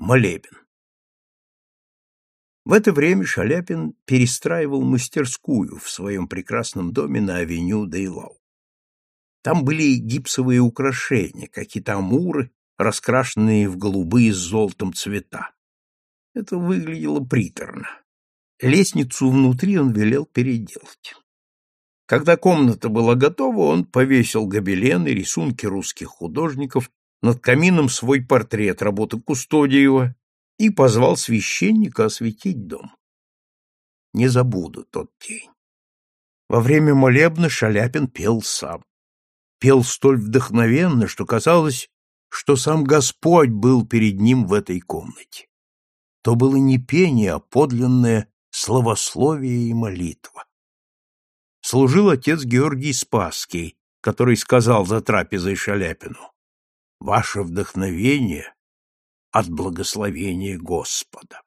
Молебен. В это время Шаляпин перестраивал мастерскую в своем прекрасном доме на авеню Дейлау. Там были гипсовые украшения, какие-то амуры, раскрашенные в голубые с золотом цвета. Это выглядело приторно. Лестницу внутри он велел переделать. Когда комната была готова, он повесил гобелены, рисунки русских художников, над камином свой портрет работы Кустодиева и позвал священника осветить дом. Не забуду тот день. Во время молебна Шаляпин пел сам. Пел столь вдохновенно, что казалось, что сам Господь был перед ним в этой комнате. То было не пение, а подлинное словословие и молитва. Служил отец Георгий Спасский, который сказал за трапезой Шаляпину, «Ваше вдохновение от благословения Господа».